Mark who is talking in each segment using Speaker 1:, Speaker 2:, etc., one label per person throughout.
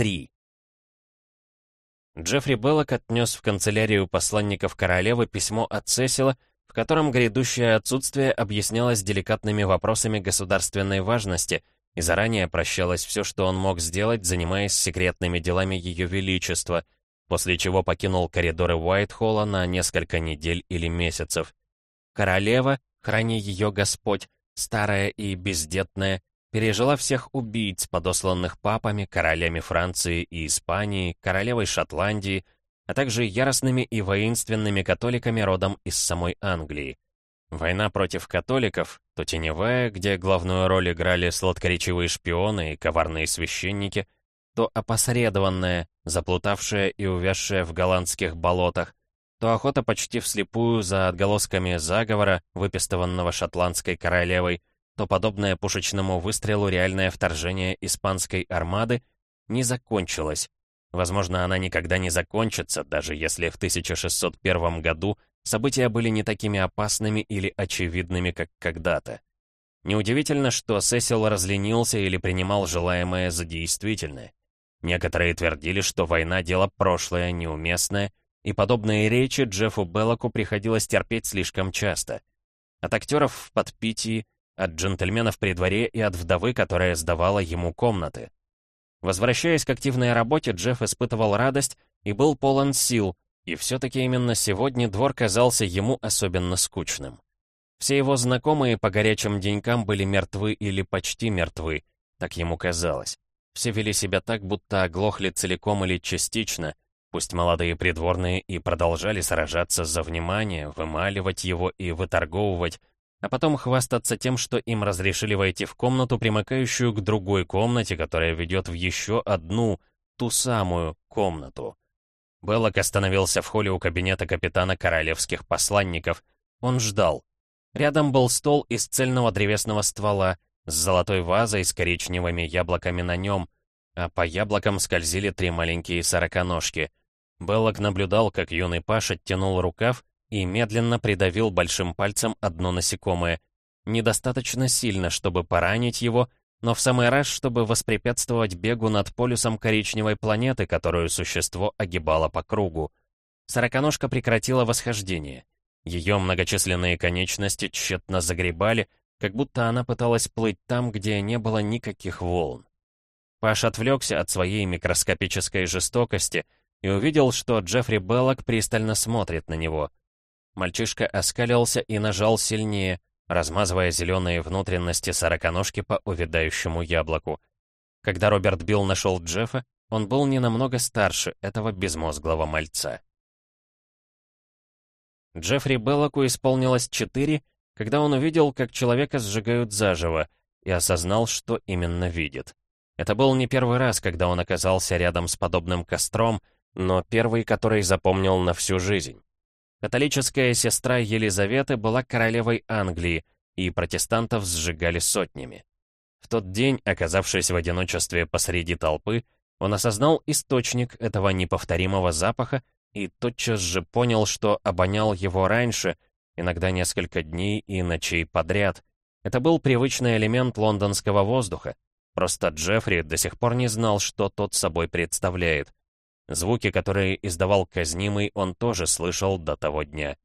Speaker 1: 3. Джеффри Беллок отнес в канцелярию посланников королевы письмо от Сесила, в котором грядущее отсутствие объяснялось деликатными вопросами государственной важности и заранее прощалось все, что он мог сделать, занимаясь секретными делами Ее Величества, после чего покинул коридоры Уайтхолла на несколько недель или месяцев. Королева, храни ее Господь, старая и бездетная, пережила всех убийц, подосланных папами, королями Франции и Испании, королевой Шотландии, а также яростными и воинственными католиками родом из самой Англии. Война против католиков, то теневая, где главную роль играли сладкоречивые шпионы и коварные священники, то опосредованная, заплутавшая и увязшая в голландских болотах, то охота почти вслепую за отголосками заговора, выпистованного шотландской королевой, то подобное пушечному выстрелу реальное вторжение испанской армады не закончилось. Возможно, она никогда не закончится, даже если в 1601 году события были не такими опасными или очевидными, как когда-то. Неудивительно, что Сесил разленился или принимал желаемое за действительное. Некоторые твердили, что война — дело прошлое, неуместное, и подобные речи Джеффу Беллоку приходилось терпеть слишком часто. От актеров в подпитии, от джентльменов при дворе и от вдовы, которая сдавала ему комнаты. Возвращаясь к активной работе, Джефф испытывал радость и был полон сил, и все-таки именно сегодня двор казался ему особенно скучным. Все его знакомые по горячим денькам были мертвы или почти мертвы, так ему казалось. Все вели себя так, будто оглохли целиком или частично, пусть молодые придворные и продолжали сражаться за внимание, вымаливать его и выторговывать, а потом хвастаться тем, что им разрешили войти в комнату, примыкающую к другой комнате, которая ведет в еще одну, ту самую комнату. Беллок остановился в холле у кабинета капитана королевских посланников. Он ждал. Рядом был стол из цельного древесного ствола, с золотой вазой с коричневыми яблоками на нем, а по яблокам скользили три маленькие сороконожки. Беллок наблюдал, как юный Паш оттянул рукав и медленно придавил большим пальцем одно насекомое. Недостаточно сильно, чтобы поранить его, но в самый раз, чтобы воспрепятствовать бегу над полюсом коричневой планеты, которую существо огибало по кругу. Сороконожка прекратила восхождение. Ее многочисленные конечности тщетно загребали, как будто она пыталась плыть там, где не было никаких волн. Паш отвлекся от своей микроскопической жестокости и увидел, что Джеффри Беллок пристально смотрит на него. Мальчишка оскалился и нажал сильнее, размазывая зеленые внутренности сороконожки по увядающему яблоку. Когда Роберт Билл нашел Джеффа, он был не намного старше этого безмозглого мальца. Джеффри Беллоку исполнилось четыре, когда он увидел, как человека сжигают заживо, и осознал, что именно видит. Это был не первый раз, когда он оказался рядом с подобным костром, но первый, который запомнил на всю жизнь. Католическая сестра Елизаветы была королевой Англии, и протестантов сжигали сотнями. В тот день, оказавшись в одиночестве посреди толпы, он осознал источник этого неповторимого запаха и тотчас же понял, что обонял его раньше, иногда несколько дней и ночей подряд. Это был привычный элемент лондонского воздуха. Просто Джеффри до сих пор не знал, что тот собой представляет. Звуки, которые издавал казнимый, он тоже слышал до того дня.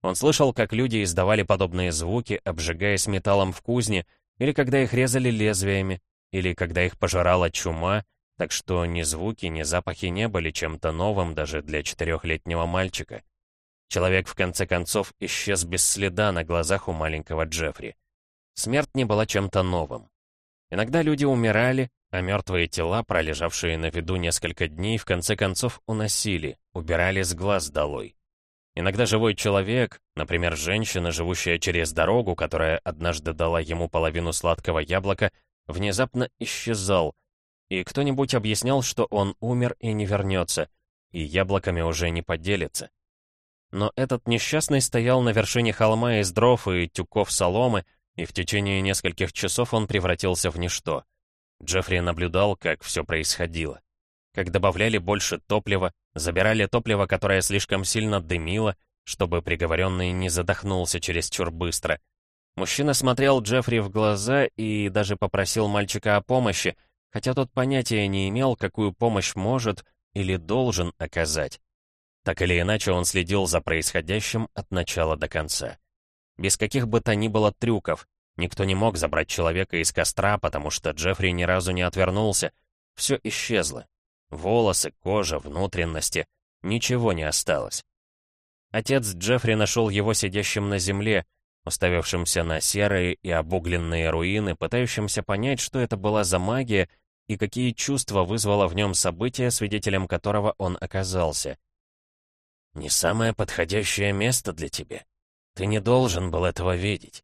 Speaker 1: Он слышал, как люди издавали подобные звуки, обжигаясь металлом в кузне, или когда их резали лезвиями, или когда их пожирала чума, так что ни звуки, ни запахи не были чем-то новым даже для четырехлетнего мальчика. Человек, в конце концов, исчез без следа на глазах у маленького Джеффри. Смерть не была чем-то новым. Иногда люди умирали, а мертвые тела, пролежавшие на виду несколько дней, в конце концов уносили, убирали с глаз долой. Иногда живой человек, например, женщина, живущая через дорогу, которая однажды дала ему половину сладкого яблока, внезапно исчезал, и кто-нибудь объяснял, что он умер и не вернется, и яблоками уже не поделится. Но этот несчастный стоял на вершине холма из дров и тюков соломы, и в течение нескольких часов он превратился в ничто. Джеффри наблюдал, как все происходило. Как добавляли больше топлива, забирали топливо, которое слишком сильно дымило, чтобы приговоренный не задохнулся чересчур быстро. Мужчина смотрел Джеффри в глаза и даже попросил мальчика о помощи, хотя тот понятия не имел, какую помощь может или должен оказать. Так или иначе, он следил за происходящим от начала до конца. Без каких бы то ни было трюков, никто не мог забрать человека из костра, потому что Джеффри ни разу не отвернулся. Все исчезло. Волосы, кожа, внутренности. Ничего не осталось. Отец Джеффри нашел его сидящим на земле, уставившимся на серые и обугленные руины, пытающимся понять, что это была за магия и какие чувства вызвало в нем событие, свидетелем которого он оказался. «Не самое подходящее место для тебя. Ты не должен был этого видеть».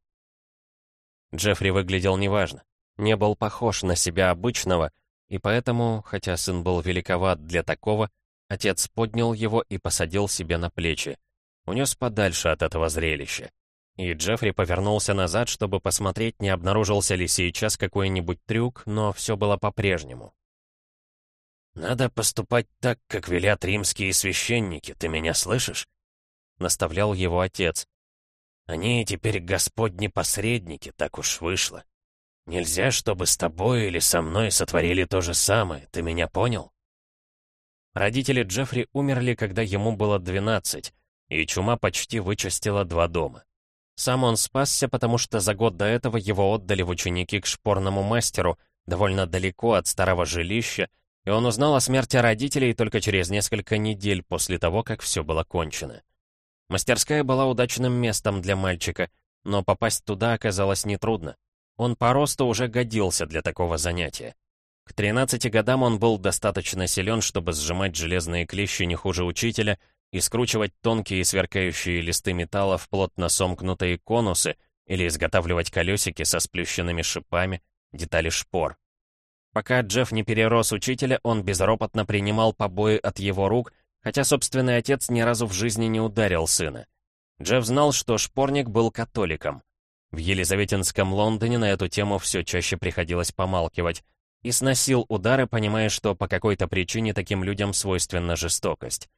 Speaker 1: Джеффри выглядел неважно, не был похож на себя обычного, и поэтому, хотя сын был великоват для такого, отец поднял его и посадил себе на плечи. Унес подальше от этого зрелища. И Джеффри повернулся назад, чтобы посмотреть, не обнаружился ли сейчас какой-нибудь трюк, но все было по-прежнему. «Надо поступать так, как велят римские священники, ты меня слышишь?» — наставлял его отец. «Они теперь господни посредники, так уж вышло. Нельзя, чтобы с тобой или со мной сотворили то же самое, ты меня понял?» Родители Джеффри умерли, когда ему было 12, и чума почти вычистила два дома. Сам он спасся, потому что за год до этого его отдали в ученики к шпорному мастеру, довольно далеко от старого жилища, и он узнал о смерти родителей только через несколько недель после того, как все было кончено. Мастерская была удачным местом для мальчика, но попасть туда оказалось нетрудно. Он по росту уже годился для такого занятия. К 13 годам он был достаточно силен, чтобы сжимать железные клещи не хуже учителя, и скручивать тонкие сверкающие листы металла в плотно сомкнутые конусы или изготавливать колесики со сплющенными шипами, детали шпор. Пока Джефф не перерос учителя, он безропотно принимал побои от его рук, хотя собственный отец ни разу в жизни не ударил сына. Джефф знал, что шпорник был католиком. В Елизаветинском Лондоне на эту тему все чаще приходилось помалкивать, и сносил удары, понимая, что по какой-то причине таким людям свойственна жестокость.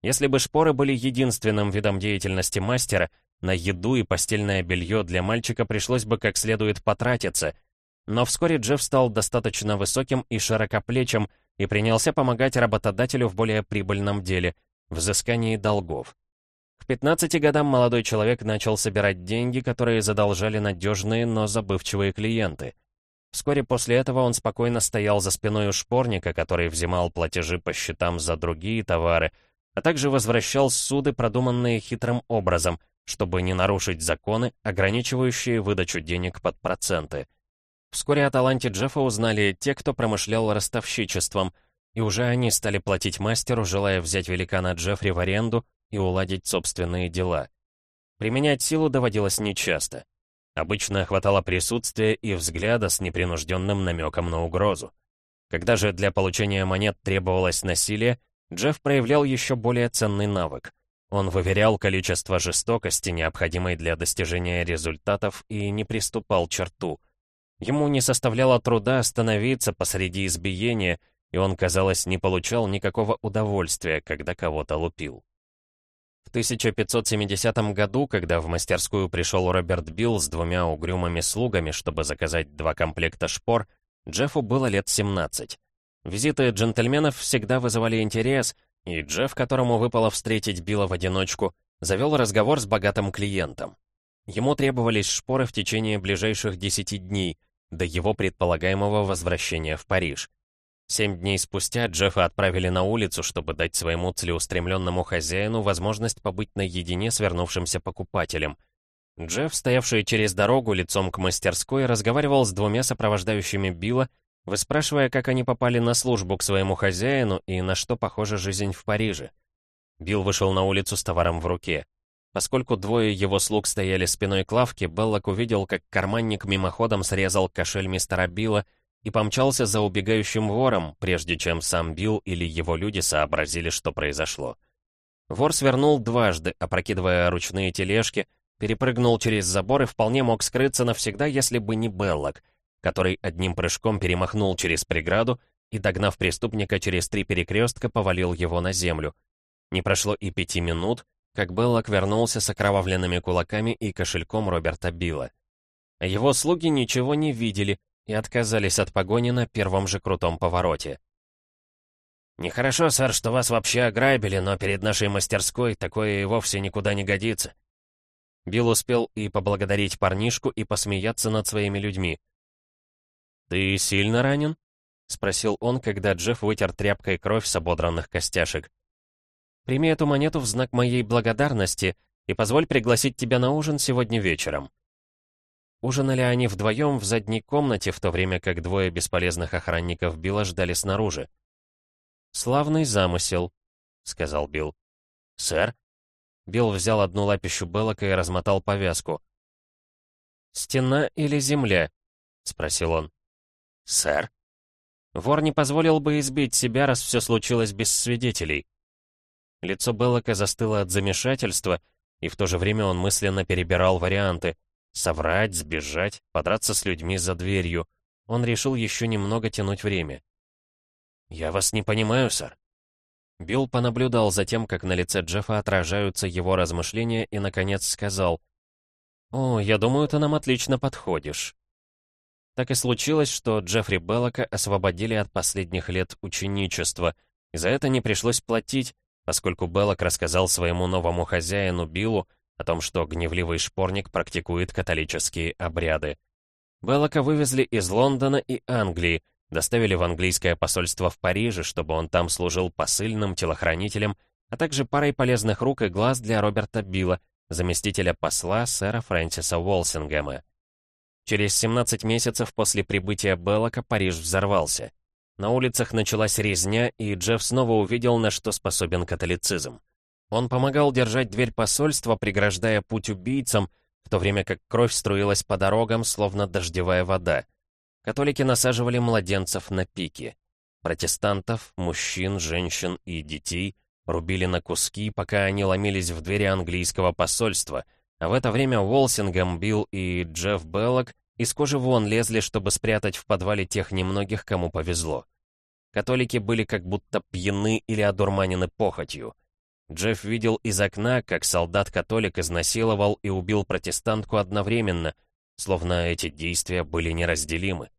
Speaker 1: Если бы шпоры были единственным видом деятельности мастера, на еду и постельное белье для мальчика пришлось бы как следует потратиться. Но вскоре Джефф стал достаточно высоким и широкоплечим и принялся помогать работодателю в более прибыльном деле — взыскании долгов. К 15 годам молодой человек начал собирать деньги, которые задолжали надежные, но забывчивые клиенты. Вскоре после этого он спокойно стоял за спиной у шпорника, который взимал платежи по счетам за другие товары — а также возвращал суды, продуманные хитрым образом, чтобы не нарушить законы, ограничивающие выдачу денег под проценты. Вскоре о таланте Джеффа узнали те, кто промышлял ростовщичеством, и уже они стали платить мастеру, желая взять великана Джеффри в аренду и уладить собственные дела. Применять силу доводилось нечасто. Обычно хватало присутствия и взгляда с непринужденным намеком на угрозу. Когда же для получения монет требовалось насилие, Джефф проявлял еще более ценный навык. Он выверял количество жестокости, необходимой для достижения результатов, и не приступал черту. Ему не составляло труда остановиться посреди избиения, и он, казалось, не получал никакого удовольствия, когда кого-то лупил. В 1570 году, когда в мастерскую пришел Роберт Билл с двумя угрюмыми слугами, чтобы заказать два комплекта шпор, Джеффу было лет 17. Визиты джентльменов всегда вызывали интерес, и Джефф, которому выпало встретить Билла в одиночку, завел разговор с богатым клиентом. Ему требовались шпоры в течение ближайших десяти дней, до его предполагаемого возвращения в Париж. Семь дней спустя Джеффа отправили на улицу, чтобы дать своему целеустремленному хозяину возможность побыть наедине с вернувшимся покупателем. Джефф, стоявший через дорогу лицом к мастерской, разговаривал с двумя сопровождающими Билла выспрашивая, как они попали на службу к своему хозяину и на что похожа жизнь в Париже. Билл вышел на улицу с товаром в руке. Поскольку двое его слуг стояли спиной к лавке, Беллок увидел, как карманник мимоходом срезал кошель мистера Билла и помчался за убегающим вором, прежде чем сам Билл или его люди сообразили, что произошло. Вор свернул дважды, опрокидывая ручные тележки, перепрыгнул через забор и вполне мог скрыться навсегда, если бы не Беллок — который одним прыжком перемахнул через преграду и, догнав преступника через три перекрестка, повалил его на землю. Не прошло и пяти минут, как Беллок вернулся с окровавленными кулаками и кошельком Роберта Билла. Его слуги ничего не видели, и отказались от погони на первом же крутом повороте. «Нехорошо, сэр, что вас вообще ограбили, но перед нашей мастерской такое и вовсе никуда не годится». Билл успел и поблагодарить парнишку, и посмеяться над своими людьми. «Ты сильно ранен?» — спросил он, когда Джефф вытер тряпкой кровь с ободранных костяшек. «Прими эту монету в знак моей благодарности и позволь пригласить тебя на ужин сегодня вечером». Ужинали они вдвоем в задней комнате, в то время как двое бесполезных охранников Билла ждали снаружи. «Славный замысел», — сказал Билл. «Сэр?» Билл взял одну лапищу Беллока и размотал повязку. «Стена или земля?» — спросил он. «Сэр?» Вор не позволил бы избить себя, раз все случилось без свидетелей. Лицо Беллока застыло от замешательства, и в то же время он мысленно перебирал варианты — Соврать, сбежать, подраться с людьми за дверью. Он решил еще немного тянуть время. «Я вас не понимаю, сэр». Билл понаблюдал за тем, как на лице Джеффа отражаются его размышления, и, наконец, сказал, «О, я думаю, ты нам отлично подходишь». Так и случилось, что Джеффри Беллока освободили от последних лет ученичества, и за это не пришлось платить, поскольку Беллок рассказал своему новому хозяину Биллу, о том, что гневливый шпорник практикует католические обряды. Беллока вывезли из Лондона и Англии, доставили в английское посольство в Париже, чтобы он там служил посыльным, телохранителем, а также парой полезных рук и глаз для Роберта Билла, заместителя посла сэра Фрэнсиса Уолсингема. Через 17 месяцев после прибытия Беллока Париж взорвался. На улицах началась резня, и Джефф снова увидел, на что способен католицизм. Он помогал держать дверь посольства, преграждая путь убийцам, в то время как кровь струилась по дорогам, словно дождевая вода. Католики насаживали младенцев на пики. Протестантов, мужчин, женщин и детей рубили на куски, пока они ломились в двери английского посольства, а в это время Уолсингем, Билл и Джефф Беллок из кожи вон лезли, чтобы спрятать в подвале тех немногих, кому повезло. Католики были как будто пьяны или одурманены похотью. Джефф видел из окна, как солдат-католик изнасиловал и убил протестантку одновременно, словно эти действия были неразделимы.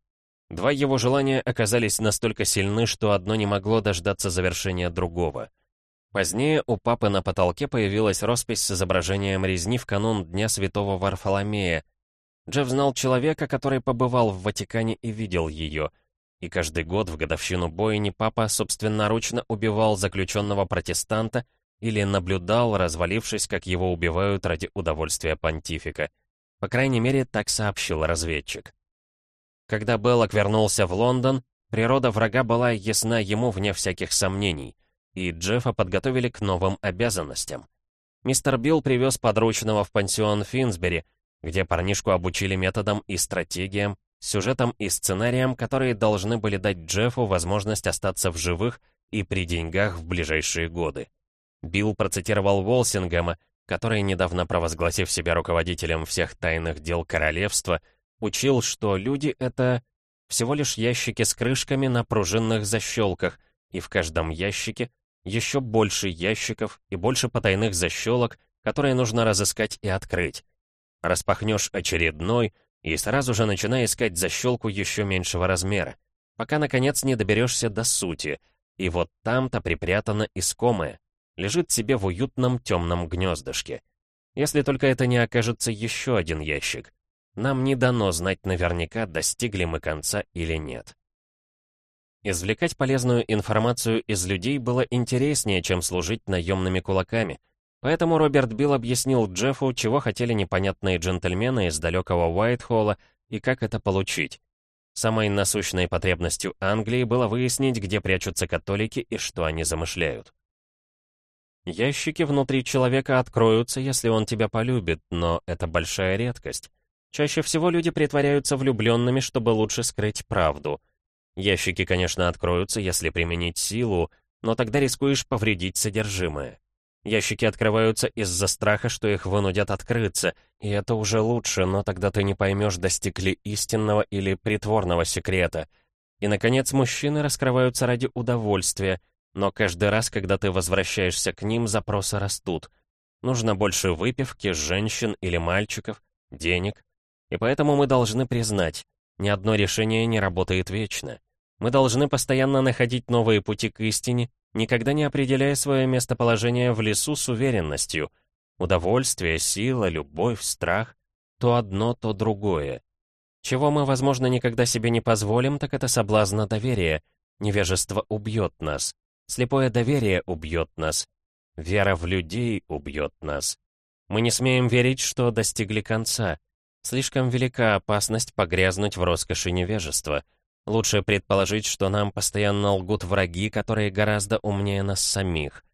Speaker 1: Два его желания оказались настолько сильны, что одно не могло дождаться завершения другого. Позднее у папы на потолке появилась роспись с изображением резни в канун Дня Святого Варфоломея. Джефф знал человека, который побывал в Ватикане и видел ее. И каждый год в годовщину бойни папа собственноручно убивал заключенного протестанта, или наблюдал, развалившись, как его убивают ради удовольствия понтифика. По крайней мере, так сообщил разведчик. Когда Беллок вернулся в Лондон, природа врага была ясна ему вне всяких сомнений, и Джеффа подготовили к новым обязанностям. Мистер Билл привез подручного в пансион Финсбери, где парнишку обучили методам и стратегиям, сюжетам и сценариям, которые должны были дать Джеффу возможность остаться в живых и при деньгах в ближайшие годы. Билл процитировал Волсингема, который, недавно провозгласив себя руководителем всех тайных дел королевства, учил, что люди — это всего лишь ящики с крышками на пружинных защелках, и в каждом ящике еще больше ящиков и больше потайных защелок, которые нужно разыскать и открыть. Распахнешь очередной и сразу же начинай искать защелку еще меньшего размера, пока, наконец, не доберешься до сути, и вот там-то припрятано искомое лежит себе в уютном темном гнездышке. Если только это не окажется еще один ящик. Нам не дано знать наверняка, достигли мы конца или нет. Извлекать полезную информацию из людей было интереснее, чем служить наемными кулаками. Поэтому Роберт Билл объяснил Джеффу, чего хотели непонятные джентльмены из далекого Уайтхолла и как это получить. Самой насущной потребностью Англии было выяснить, где прячутся католики и что они замышляют. Ящики внутри человека откроются, если он тебя полюбит, но это большая редкость. Чаще всего люди притворяются влюбленными, чтобы лучше скрыть правду. Ящики, конечно, откроются, если применить силу, но тогда рискуешь повредить содержимое. Ящики открываются из-за страха, что их вынудят открыться, и это уже лучше, но тогда ты не поймешь, достигли истинного или притворного секрета. И, наконец, мужчины раскрываются ради удовольствия — но каждый раз, когда ты возвращаешься к ним, запросы растут. Нужно больше выпивки, женщин или мальчиков, денег. И поэтому мы должны признать, Ни одно решение не работает вечно. Мы должны постоянно находить новые пути к истине, никогда не определяя свое местоположение в лесу с уверенностью. Удовольствие, сила, любовь, страх — то одно, то другое. Чего мы, возможно, никогда себе не позволим, так это соблазна доверия. Невежество убьет нас. Слепое доверие убьет нас. Вера в людей убьет нас. Мы не смеем верить, что достигли конца. Слишком велика опасность погрязнуть в роскоши невежества. Лучше предположить, что нам постоянно лгут враги, которые гораздо умнее нас самих.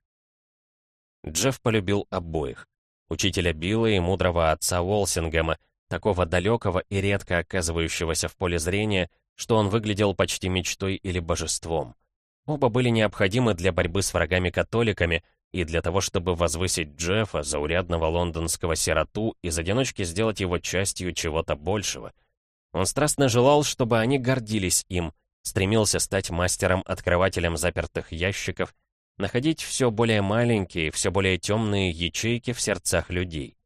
Speaker 1: Джефф полюбил обоих. Учителя Билла и мудрого отца Уолсингема, такого далекого и редко оказывающегося в поле зрения, что он выглядел почти мечтой или божеством. Оба были необходимы для борьбы с врагами-католиками и для того, чтобы возвысить Джеффа, заурядного лондонского сироту, из одиночки сделать его частью чего-то большего. Он страстно желал, чтобы они гордились им, стремился стать мастером-открывателем запертых ящиков, находить все более маленькие, все более темные ячейки в сердцах людей.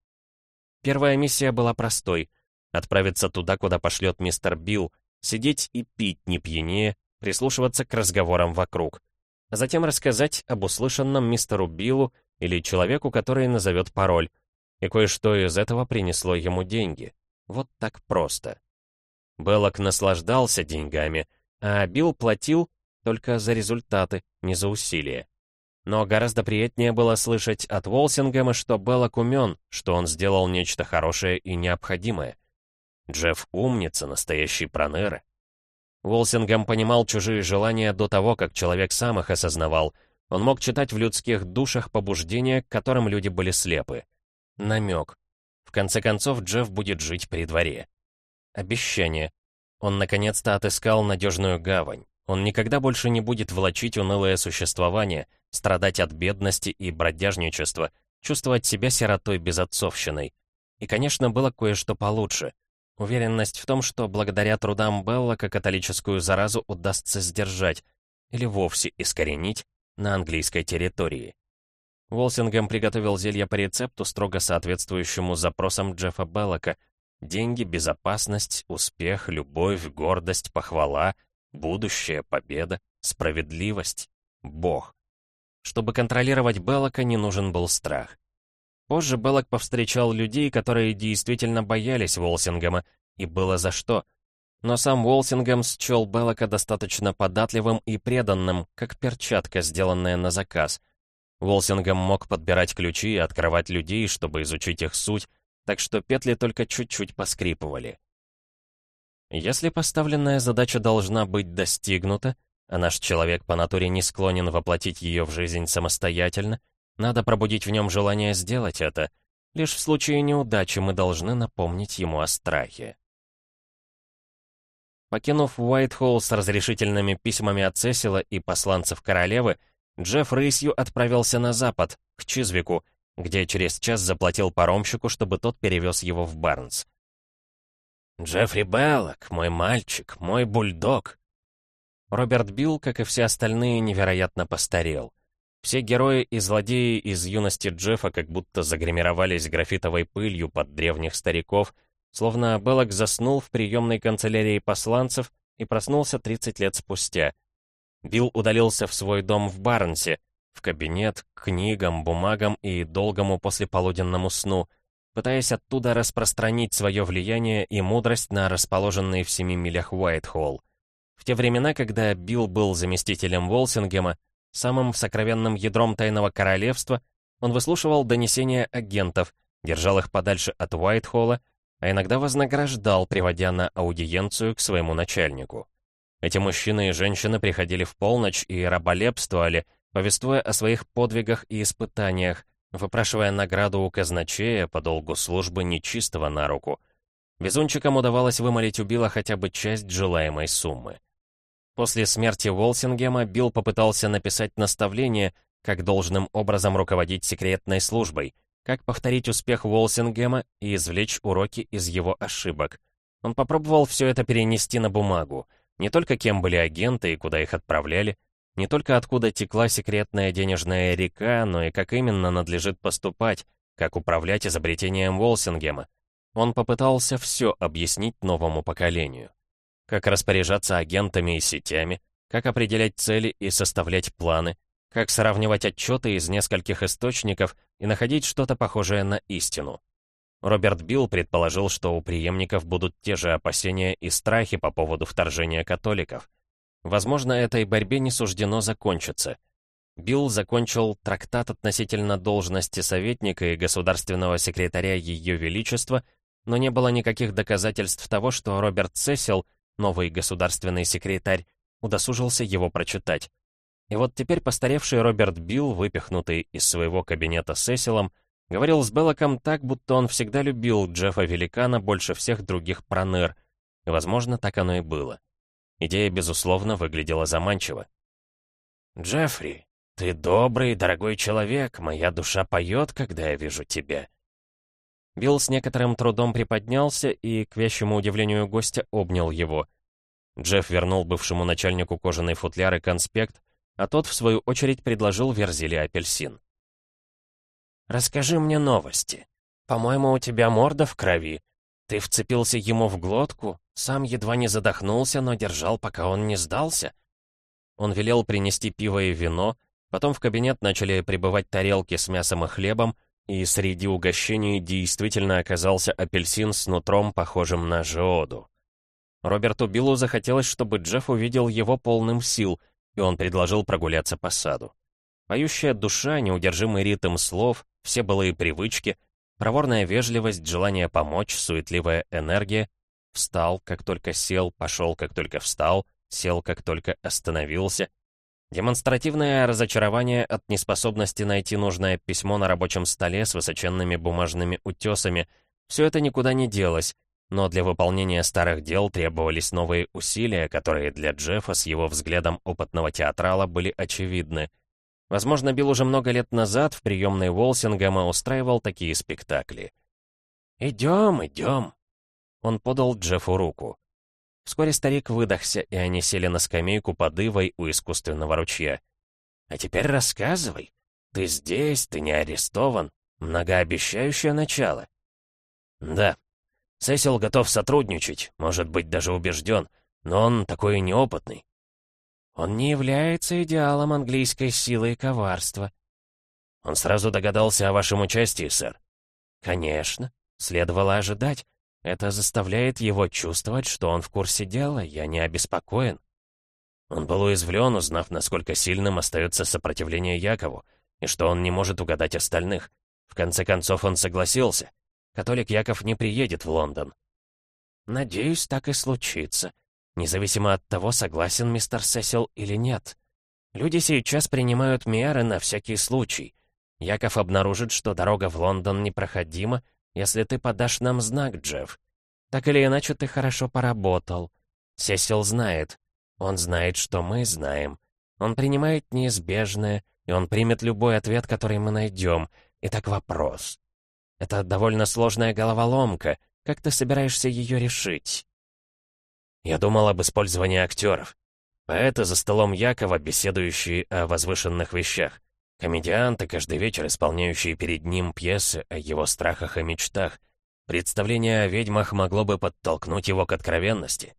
Speaker 1: Первая миссия была простой — отправиться туда, куда пошлет мистер Билл, сидеть и пить не пьянее, прислушиваться к разговорам вокруг. А затем рассказать об услышанном мистеру Биллу или человеку, который назовет пароль. И кое-что из этого принесло ему деньги. Вот так просто. Беллок наслаждался деньгами, а Билл платил только за результаты, не за усилия. Но гораздо приятнее было слышать от Волсингема, что Беллок умен, что он сделал нечто хорошее и необходимое. Джефф умница, настоящий пронера. Уолсингем понимал чужие желания до того, как человек сам их осознавал. Он мог читать в людских душах побуждения, к которым люди были слепы. Намек. В конце концов, Джефф будет жить при дворе. Обещание. Он наконец-то отыскал надежную гавань. Он никогда больше не будет влачить унылое существование, страдать от бедности и бродяжничества, чувствовать себя сиротой-безотцовщиной. И, конечно, было кое-что получше — Уверенность в том, что благодаря трудам Беллока католическую заразу удастся сдержать или вовсе искоренить на английской территории. Волсингем приготовил зелье по рецепту, строго соответствующему запросам Джеффа Беллока. Деньги, безопасность, успех, любовь, гордость, похвала, будущее, победа, справедливость, Бог. Чтобы контролировать Беллока, не нужен был страх. Позже Беллок повстречал людей, которые действительно боялись Волсингема, и было за что. Но сам Волсингем счел Беллока достаточно податливым и преданным, как перчатка, сделанная на заказ. Волсингем мог подбирать ключи и открывать людей, чтобы изучить их суть, так что петли только чуть-чуть поскрипывали. Если поставленная задача должна быть достигнута, а наш человек по натуре не склонен воплотить ее в жизнь самостоятельно, надо пробудить в нем желание сделать это. Лишь в случае неудачи мы должны напомнить ему о страхе. Покинув Уайтхолл с разрешительными письмами от Цесила и посланцев королевы, Джефф рысью отправился на запад, к Чизвику, где через час заплатил паромщику, чтобы тот перевез его в Барнс. «Джеффри Беллок, мой мальчик, мой бульдог!» Роберт Билл, как и все остальные, невероятно постарел. Все герои и злодеи из юности Джеффа как будто загримировались графитовой пылью под древних стариков, словно Беллок заснул в приемной канцелярии посланцев и проснулся 30 лет спустя. Билл удалился в свой дом в Барнсе, в кабинет, к книгам, бумагам и долгому послеполуденному сну, пытаясь оттуда распространить свое влияние и мудрость на расположенные в семи милях Уайтхолл. В те времена, когда Билл был заместителем Волсингема, Самым сокровенным ядром тайного королевства он выслушивал донесения агентов, держал их подальше от Уайтхолла, а иногда вознаграждал, приводя на аудиенцию к своему начальнику. Эти мужчины и женщины приходили в полночь и раболепствовали, повествуя о своих подвигах и испытаниях, выпрашивая награду у казначея по долгу службы нечистого на руку. Везунчикам удавалось вымолить у Билла хотя бы часть желаемой суммы. После смерти Волсингема Билл попытался написать наставление, как должным образом руководить секретной службой, как повторить успех Волсингема и извлечь уроки из его ошибок. Он попробовал все это перенести на бумагу. Не только кем были агенты и куда их отправляли, не только откуда текла секретная денежная река, но и как именно надлежит поступать, как управлять изобретением Волсингема. Он попытался все объяснить новому поколению. как распоряжаться агентами и сетями, как определять цели и составлять планы, как сравнивать отчеты из нескольких источников и находить что-то похожее на истину. Роберт Билл предположил, что у преемников будут те же опасения и страхи по поводу вторжения католиков. Возможно, этой борьбе не суждено закончиться. Билл закончил трактат относительно должности советника и государственного секретаря Ее Величества, но не было никаких доказательств того, что Роберт Сесил, новый государственный секретарь, удосужился его прочитать. И вот теперь постаревший Роберт Билл, выпихнутый из своего кабинета Сесилом, Говорил с Беллоком так, будто он всегда любил Джеффа Великана больше всех других проныр. И, возможно, так оно и было. Идея, безусловно, выглядела заманчиво. «Джеффри, ты добрый, дорогой человек, моя душа поет, когда я вижу тебя». Билл с некоторым трудом приподнялся и, к вещему удивлению гостя, обнял его. Джефф вернул бывшему начальнику кожаный футляр и конспект, а тот, в свою очередь, предложил Верзиле апельсин. «Расскажи мне новости. По-моему, у тебя морда в крови. Ты вцепился ему в глотку, сам едва не задохнулся, но держал, пока он не сдался». Он велел принести пиво и вино, потом в кабинет начали прибывать тарелки с мясом и хлебом, и среди угощений действительно оказался апельсин с нутром, похожим на жиоду. Роберту Биллу захотелось, чтобы Джефф увидел его полным сил, и он предложил прогуляться по саду. Поющая душа, неудержимый ритм слов, все былые привычки, проворная вежливость, желание помочь, суетливая энергия. Встал, как только сел, пошел, как только встал, сел, как только остановился. Демонстративное разочарование от неспособности найти нужное письмо на рабочем столе с высоченными бумажными утесами. Все это никуда не делось, но для выполнения старых дел требовались новые усилия, которые для Джеффа с его взглядом опытного театрала были очевидны — Возможно, Билл уже много лет назад в приемной Волсингема устраивал такие спектакли. «Идем, идем!» Он подал Джеффу руку. Вскоре старик выдохся, и они сели на скамейку под ивой у искусственного ручья. «А теперь рассказывай. Ты здесь, ты не арестован. Многообещающее начало». «Да. Сесил готов сотрудничать, может быть, даже убежден, но он такой неопытный. Он не является идеалом английской силы и коварства. Он сразу догадался о вашем участии, сэр. Конечно, следовало ожидать. Это заставляет его чувствовать, что он в курсе дела, я не обеспокоен. Он был уязвлен, узнав, насколько сильным остается сопротивление Якову, и что он не может угадать остальных. В конце концов, он согласился. Католик Яков не приедет в Лондон. Надеюсь, так и случится независимо от того, согласен мистер Сесил или нет. Люди сейчас принимают меры на всякий случай. Яков обнаружит, что дорога в Лондон непроходима, если ты подашь нам знак, Джефф. Так или иначе, ты хорошо поработал. Сесил знает. Он знает, что мы знаем. Он принимает неизбежное, и он примет любой ответ, который мы найдем. Итак, вопрос. Это довольно сложная головоломка. Как ты собираешься ее решить? Я думал об использовании актеров. Поэты за столом Якова, беседующие о возвышенных вещах. Комедианты, каждый вечер исполняющие перед ним пьесы о его страхах и мечтах. Представление о ведьмах могло бы подтолкнуть его к откровенности.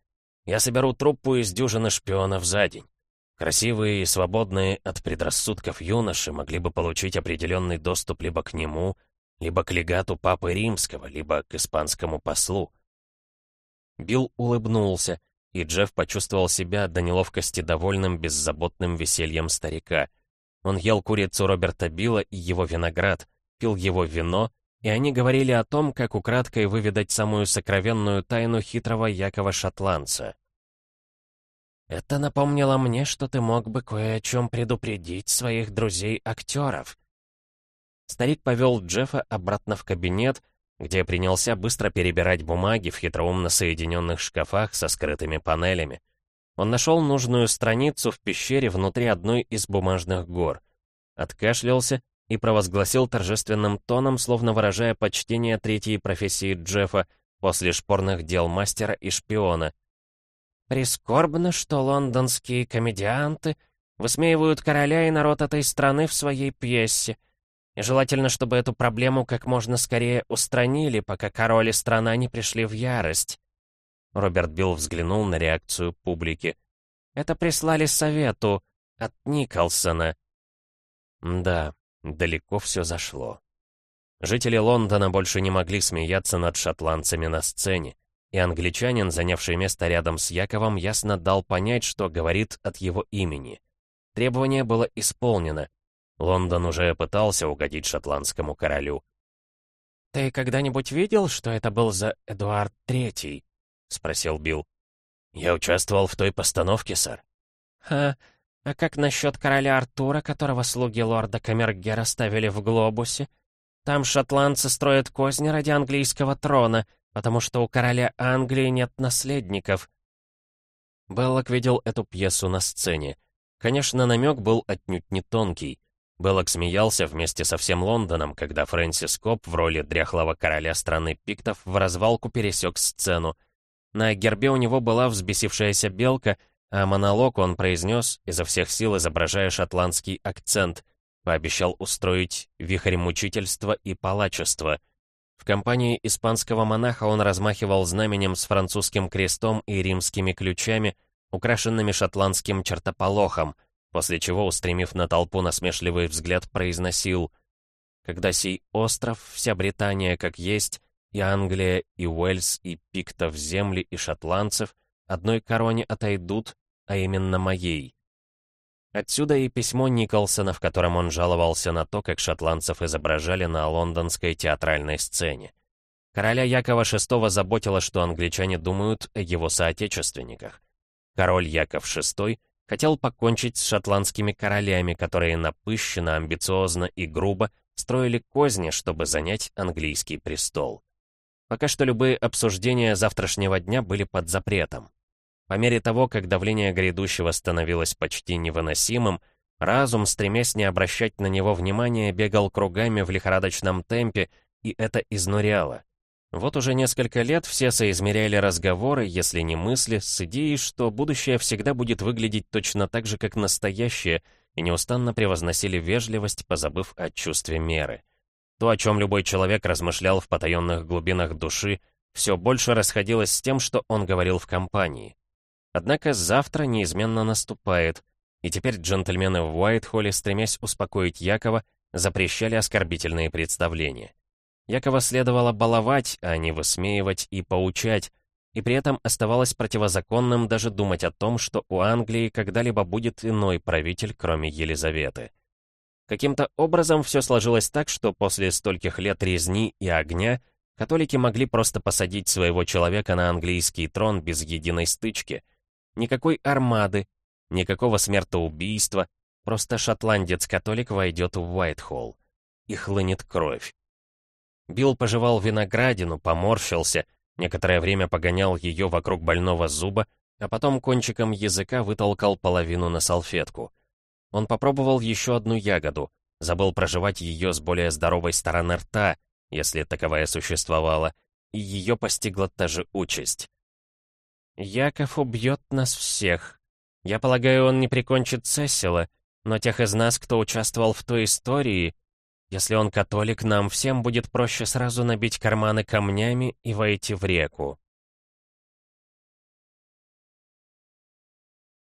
Speaker 1: Я соберу труппу из дюжины шпионов за день. Красивые и свободные от предрассудков юноши могли бы получить определенный доступ либо к нему, либо к легату Папы Римского, либо к испанскому послу. Билл улыбнулся, и Джефф почувствовал себя до неловкости довольным беззаботным весельем старика. Он ел курицу Роберта Билла и его виноград, пил его вино, и они говорили о том, как украдкой выведать самую сокровенную тайну хитрого Якова Шотландца. «Это напомнило мне, что ты мог бы кое о чем предупредить своих друзей-актеров». Старик повел Джеффа обратно в кабинет, где принялся быстро перебирать бумаги в хитроумно соединенных шкафах со скрытыми панелями. Он нашел нужную страницу в пещере внутри одной из бумажных гор. Откашлялся и провозгласил торжественным тоном, словно выражая почтение третьей профессии Джеффа после шпорных дел мастера и шпиона. «Прискорбно, что лондонские комедианты высмеивают короля и народ этой страны в своей пьесе», и желательно, чтобы эту проблему как можно скорее устранили, пока король и страна не пришли в ярость. Роберт Билл взглянул на реакцию публики. «Это прислали совету от Николсона». Да, далеко все зашло. Жители Лондона больше не могли смеяться над шотландцами на сцене, и англичанин, занявший место рядом с Яковом, ясно дал понять, что говорит от его имени. Требование было исполнено. Лондон уже пытался угодить шотландскому королю. «Ты когда-нибудь видел, что это был за Эдуард Третий?» — спросил Билл. «Я участвовал в той постановке, сэр». «Ха, а как насчет короля Артура, которого слуги лорда Камергера ставили в глобусе? Там шотландцы строят козни ради английского трона, потому что у короля Англии нет наследников». Беллок видел эту пьесу на сцене. Конечно, намек был отнюдь не тонкий. Беллок смеялся вместе со всем Лондоном, когда Фрэнсис Коп в роли дряхлого короля страны пиктов в развалку пересек сцену. На гербе у него была взбесившаяся белка, а монолог он произнес, изо всех сил изображая шотландский акцент, пообещал устроить вихрь мучительства и палачества. В компании испанского монаха он размахивал знаменем с французским крестом и римскими ключами, украшенными шотландским чертополохом, после чего, устремив на толпу насмешливый взгляд, произносил «Когда сей остров, вся Британия как есть, и Англия, и Уэльс, и пиктов земли, и шотландцев одной короне отойдут, а именно моей». Отсюда и письмо Николсона, в котором он жаловался на то, как шотландцев изображали на лондонской театральной сцене. Короля Якова VI заботило, что англичане думают о его соотечественниках. Король Яков VI хотел покончить с шотландскими королями, которые напыщенно, амбициозно и грубо строили козни, чтобы занять английский престол. Пока что любые обсуждения завтрашнего дня были под запретом. По мере того, как давление грядущего становилось почти невыносимым, разум, стремясь не обращать на него внимания, бегал кругами в лихорадочном темпе, и это изнуряло. Вот уже несколько лет все соизмеряли разговоры, если не мысли, с идеей, что будущее всегда будет выглядеть точно так же, как настоящее, и неустанно превозносили вежливость, позабыв о чувстве меры. То, о чем любой человек размышлял в потаенных глубинах души, все больше расходилось с тем, что он говорил в компании. Однако завтра неизменно наступает, и теперь джентльмены в Уайтхолле, стремясь успокоить Якова, запрещали оскорбительные представления. Якова следовало баловать, а не высмеивать и поучать, и при этом оставалось противозаконным даже думать о том, что у Англии когда-либо будет иной правитель, кроме Елизаветы. Каким-то образом все сложилось так, что после стольких лет резни и огня католики могли просто посадить своего человека на английский трон без единой стычки. Никакой армады, никакого смертоубийства, просто шотландец-католик войдет в Уайтхолл. И хлынет кровь. Билл пожевал виноградину, поморщился, некоторое время погонял ее вокруг больного зуба, а потом кончиком языка вытолкал половину на салфетку. Он попробовал еще одну ягоду, забыл проживать ее с более здоровой стороны рта, если таковая существовала, и ее постигла та же участь. «Яков убьет нас всех. Я полагаю, он не прикончит Сесила, но тех из нас, кто участвовал в той истории, если он католик, нам всем будет проще сразу набить карманы камнями и войти в реку.